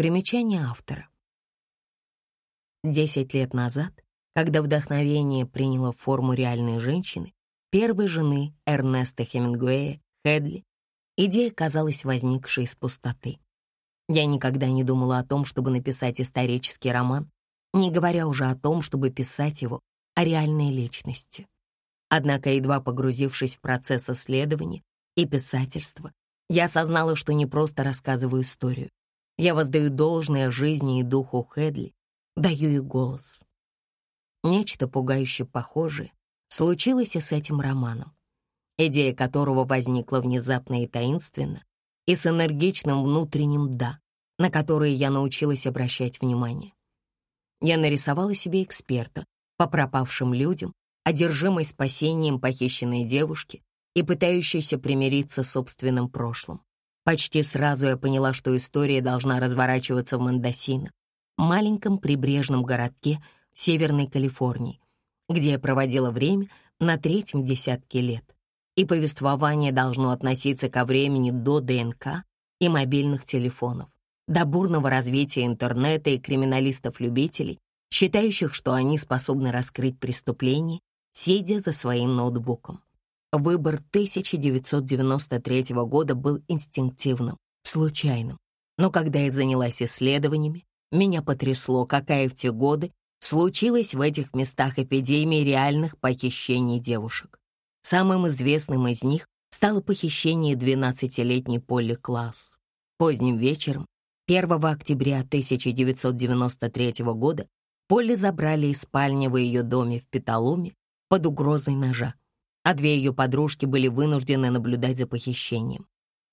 Примечание автора. Десять лет назад, когда вдохновение приняло форму реальной женщины, первой жены Эрнеста Хемингуэя, Хедли, идея казалась возникшей из пустоты. Я никогда не думала о том, чтобы написать исторический роман, не говоря уже о том, чтобы писать его о реальной личности. Однако, едва погрузившись в процесс исследования и писательства, я осознала, что не просто рассказываю историю. Я воздаю должное жизни и духу Хедли, даю ей голос. Нечто пугающе похожее случилось и с этим романом, идея которого возникла внезапно и таинственно, и с энергичным внутренним «да», на которые я научилась обращать внимание. Я нарисовала себе эксперта по пропавшим людям, одержимой спасением похищенной девушки и пытающейся примириться с собственным прошлым. Почти сразу я поняла, что история должна разворачиваться в Мендосино, маленьком прибрежном городке в Северной Калифорнии, где я проводила время на третьем десятке лет. И повествование должно относиться ко времени до ДНК и мобильных телефонов, до бурного развития интернета и криминалистов-любителей, считающих, что они способны раскрыть преступление, сидя за своим ноутбуком. Выбор 1993 года был инстинктивным, случайным. Но когда я занялась исследованиями, меня потрясло, какая в те годы случилась в этих местах эпидемия реальных похищений девушек. Самым известным из них стало похищение 12-летней Полли Класс. Поздним вечером 1 октября 1993 года Полли забрали из спальни в ее доме в Петалуме под угрозой ножа, а две ее подружки были вынуждены наблюдать за похищением.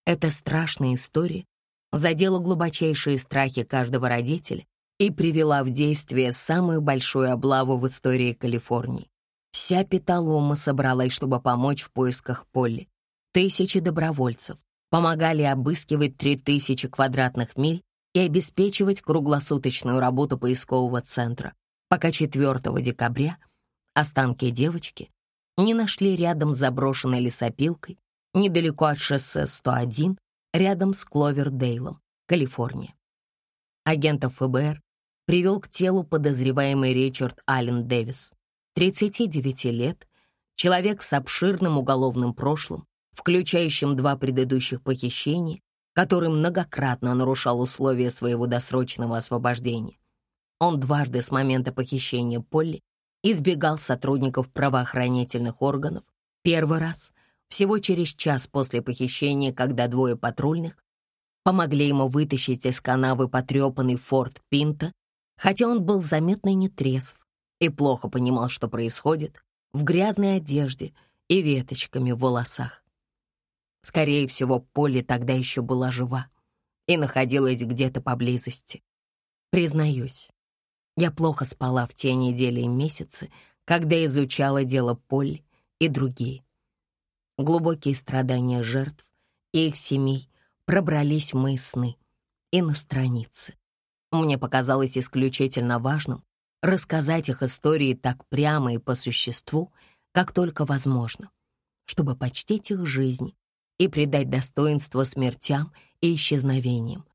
Эта страшная история задела глубочайшие страхи каждого родителя и привела в действие самую большую облаву в истории Калифорнии. Вся Петалома собралась, чтобы помочь в поисках Полли. Тысячи добровольцев помогали обыскивать 3000 квадратных миль и обеспечивать круглосуточную работу поискового центра, пока 4 декабря останки девочки не нашли рядом с заброшенной лесопилкой недалеко от шоссе 101, рядом с Кловердейлом, Калифорния. Агентов ФБР привел к телу подозреваемый Ричард Аллен Дэвис, 39 лет, человек с обширным уголовным прошлым, включающим два предыдущих похищения который многократно нарушал условия своего досрочного освобождения. Он дважды с момента похищения Полли избегал сотрудников правоохранительных органов. Первый раз всего через час после похищения, когда двое патрульных помогли ему вытащить из канавы потрепанный форт Пинта, хотя он был заметно нетрезв и плохо понимал, что происходит, в грязной одежде и веточками в волосах. Скорее всего, Полли тогда еще была жива и находилась где-то поблизости. Признаюсь, я плохо спала в те недели и месяцы, когда изучала дело Полли и другие. Глубокие страдания жертв и их семей пробрались в мои сны и на страницы. Мне показалось исключительно важным рассказать их истории так прямо и по существу, как только возможно, чтобы почтить их жизни и придать достоинство смертям и исчезновениям.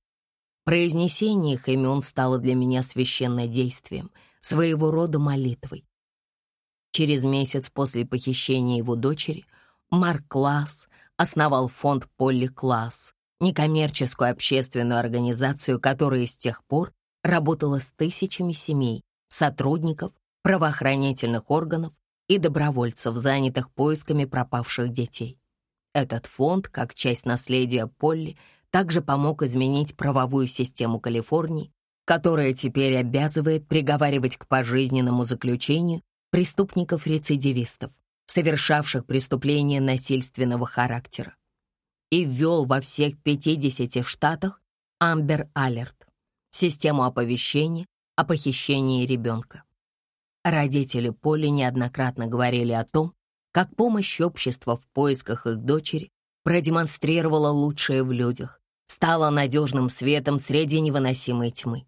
Произнесение их имен стало для меня священным действием, своего рода молитвой. Через месяц после похищения его дочери Марк Класс основал фонд Полли Класс, некоммерческую общественную организацию, которая с тех пор работала с тысячами семей, сотрудников, правоохранительных органов и добровольцев, занятых поисками пропавших детей. Этот фонд, как часть наследия Полли, также помог изменить правовую систему Калифорнии, которая теперь обязывает приговаривать к пожизненному заключению преступников-рецидивистов, совершавших преступления насильственного характера, и ввел во всех 50 штатах Амбер Алерт, систему оповещения о похищении ребенка. Родители Поли неоднократно говорили о том, как помощь общества в поисках их дочери продемонстрировала лучшее в людях, стала надежным светом среди невыносимой тьмы.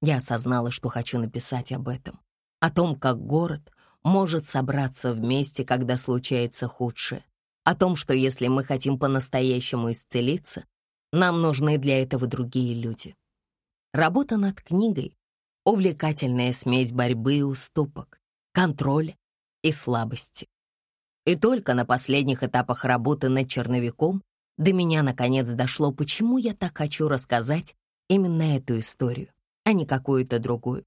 Я осознала, что хочу написать об этом, о том, как город может собраться вместе, когда случается худшее, о том, что если мы хотим по-настоящему исцелиться, нам нужны для этого другие люди. Работа над книгой — увлекательная смесь борьбы и уступок, контроля и слабости. И только на последних этапах работы над черновиком до меня наконец дошло, почему я так хочу рассказать именно эту историю, а не какую-то другую.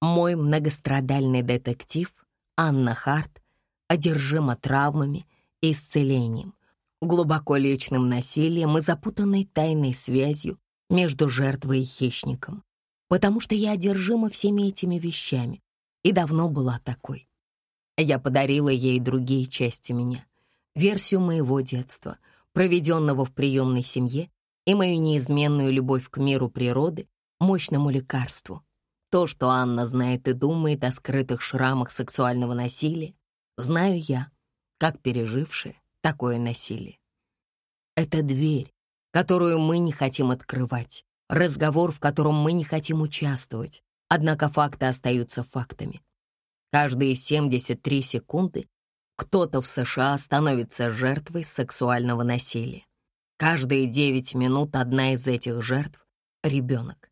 Мой многострадальный детектив Анна Харт одержима травмами и исцелением, глубоко личным насилием и запутанной тайной связью между жертвой и хищником, потому что я одержима всеми этими вещами и давно была такой. Я подарила ей другие части меня, версию моего детства, проведенного в приемной семье, и мою неизменную любовь к миру природы, мощному лекарству. То, что Анна знает и думает о скрытых шрамах сексуального насилия, знаю я, как пережившая такое насилие. Это дверь, которую мы не хотим открывать, разговор, в котором мы не хотим участвовать, однако факты остаются фактами. Каждые 73 секунды кто-то в США становится жертвой сексуального насилия. Каждые 9 минут одна из этих жертв — ребенок.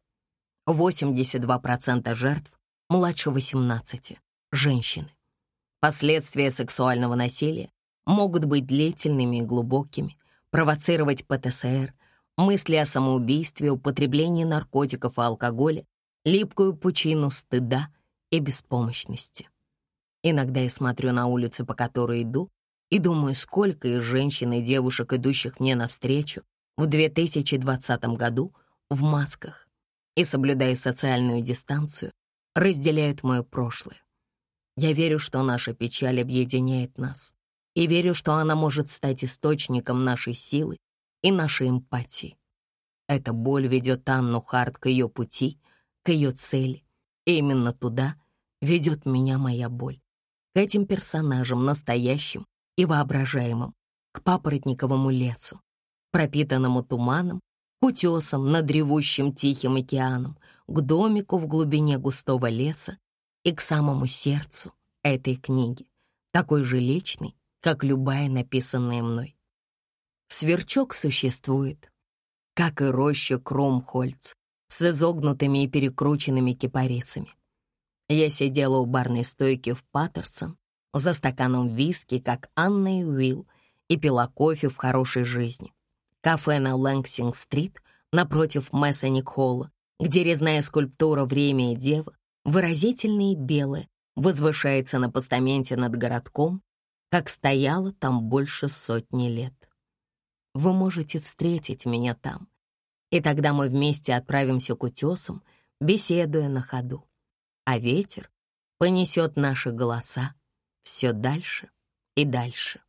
82% жертв младше 18 — женщины. Последствия сексуального насилия могут быть длительными и глубокими, провоцировать ПТСР, мысли о самоубийстве, употреблении наркотиков и алкоголя, липкую пучину стыда и беспомощности. Иногда я смотрю на улицу, по которой иду, и думаю, сколько из женщин и девушек, идущих мне навстречу в 2020 году в масках и, соблюдая социальную дистанцию, разделяют мое прошлое. Я верю, что наша печаль объединяет нас, и верю, что она может стать источником нашей силы и нашей эмпатии. Эта боль ведет Анну Харт к ее пути, к ее цели, и именно туда ведет меня моя боль. К этим персонажам, настоящим и воображаемым, к папоротниковому лесу, пропитанному туманом, к утесам над ревущим тихим океаном, к домику в глубине густого леса и к самому сердцу этой книги, такой же личной, как любая написанная мной. Сверчок существует, как и роща Кромхольц с изогнутыми и перекрученными кипарисами. Я сидела у барной стойки в Паттерсон за стаканом виски, как Анна и Уилл, и пила кофе в хорошей жизни. Кафе на Лэнгсинг-стрит напротив Мессоник-холла, где резная скульптура «Время и Дева», выразительная и белая, возвышается на постаменте над городком, как стояла там больше сотни лет. Вы можете встретить меня там, и тогда мы вместе отправимся к утесам, беседуя на ходу. А ветер понесет наши голоса все дальше и дальше.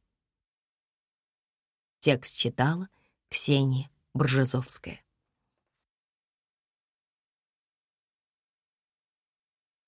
Текст читала Ксения Бржезовская.